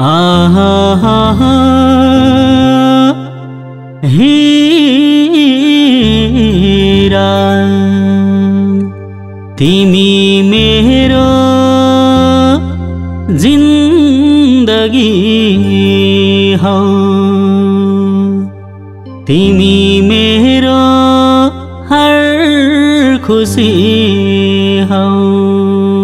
हिरा तिमी मेरो जिन्दगी हौ। तिमी मेरो हर खुसी हौ।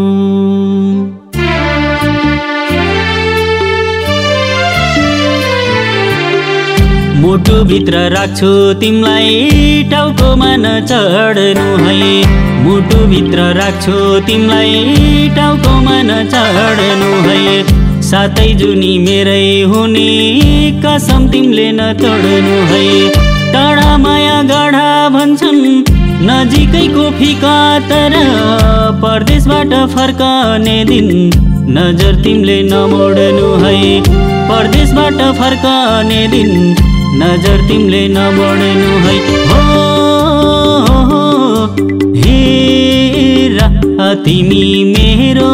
मुटुभित्र राख्छु तिमीलाई टाउकोमा नचढ्नु है। मुटुभित्र राख्छु तिमीलाई टाउकोमा नचढ्नु है। सातै जुनी मेरै हुने कसम तिमीले नतोड्नु है। टाढा माया गाढा भन्छन् नजिकैको फिका तर परदेशबाट फर्कने दिन नजर तिमीले नमोड्नु है। परदेशबाट फर्कने दिन नजर तिमीले नबढ्नु है। हो हेरा तिमी मेरो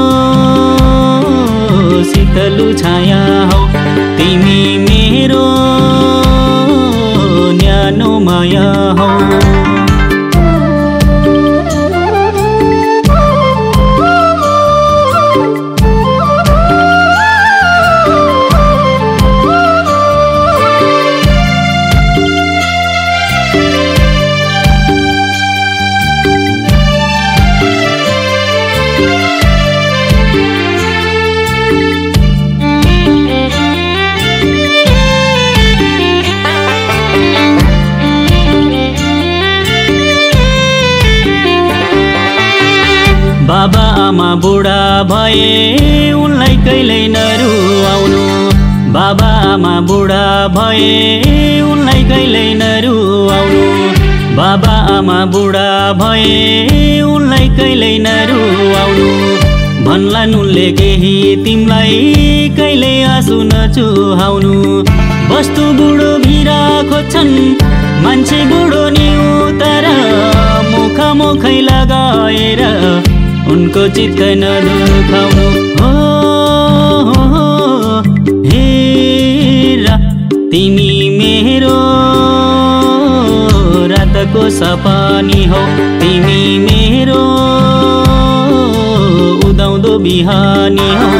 शीतलु छाया बाबा आमा बुढा भए उनलाई कहिल्यै नरुवाउनु। बाबा आमा बुढा भए उनलाई कहिल्यै नरुवाउनु। बाबा आमा बुढा भए उनलाई कहिल्यै नरुवाउनु। भन्लान् उनले केही तिमीलाई कहिल्यै आँसु नचुहाउनु। वस्तु बुढो भिरा खोज्छन् मान्छे बुढो नि तर मुख मुखै लगाएर उनको चित्त नदुखाउनु हो, हेरा तिमी मेरो रातको सपानी हौ। तिमी मेरो उदाउँदो बिहानी हौ।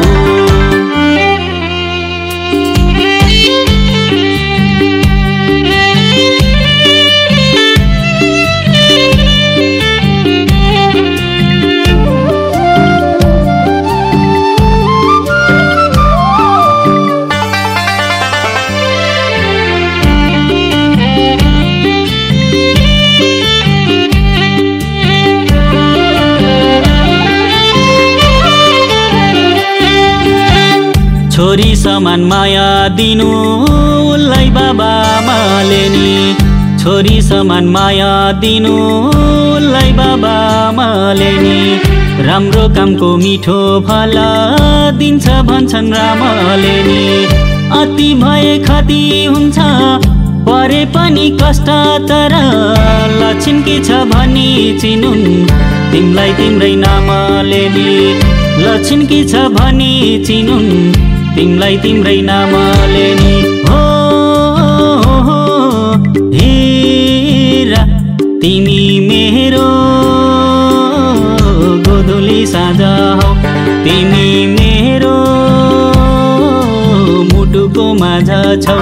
छोरी समान माया दिनु उसलाई बाबा आमाले नि। छोरी समान माया दिनु उसलाई बाबा आमाले नि। राम्रो कामको मिठो फल दिन्छ भन्छन् रामले नि। अति भए खती हुन्छ परे पनि कष्ट तर लक्षण के छ भनी चिनुन्। तिमीलाई तिम्रै नामले नि लक्षण के छ भनी चिनुन्। तिमीलाई तिम्रै नामले नि। हो, हेरा तिमी मेरो गोधुली साझा हौ। तिमी मेरो मुटुको माझ छौ।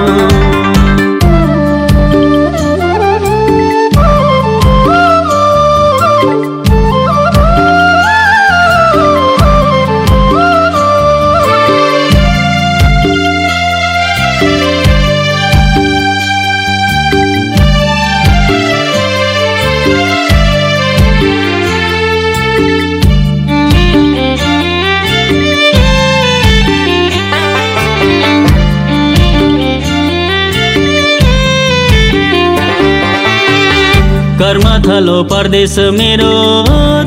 कर्म थलो परदेश मेरो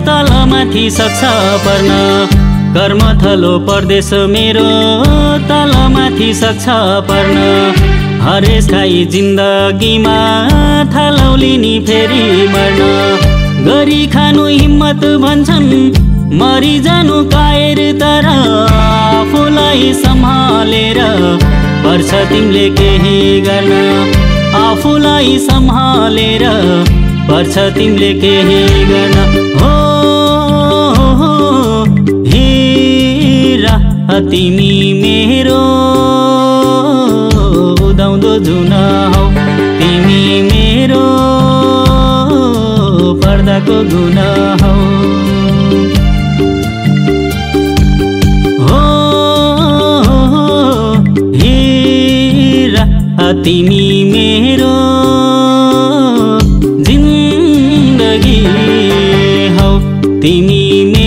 तलमाथि सक्छ पर्न। कर्म थलो परदेश मेरो तलमाथि सक्छ पर्न। हरेस खाई जिन्दगीमा थालौली नि फेरि मर्न। गरी खानु हिम्मत भन्छन् मरि जानु कायर तर आफूलाई सम्हालेर पर्छ तिमीले केही गर्न। आफूलाई सम्हालेर पर्छ तिमीले केही गर्न। हो हिरा तिमी मेरो उदाउँदो जुन हौ। तिमी मेरो पर्दाको गुण हौ। तिमी तिमी मेरो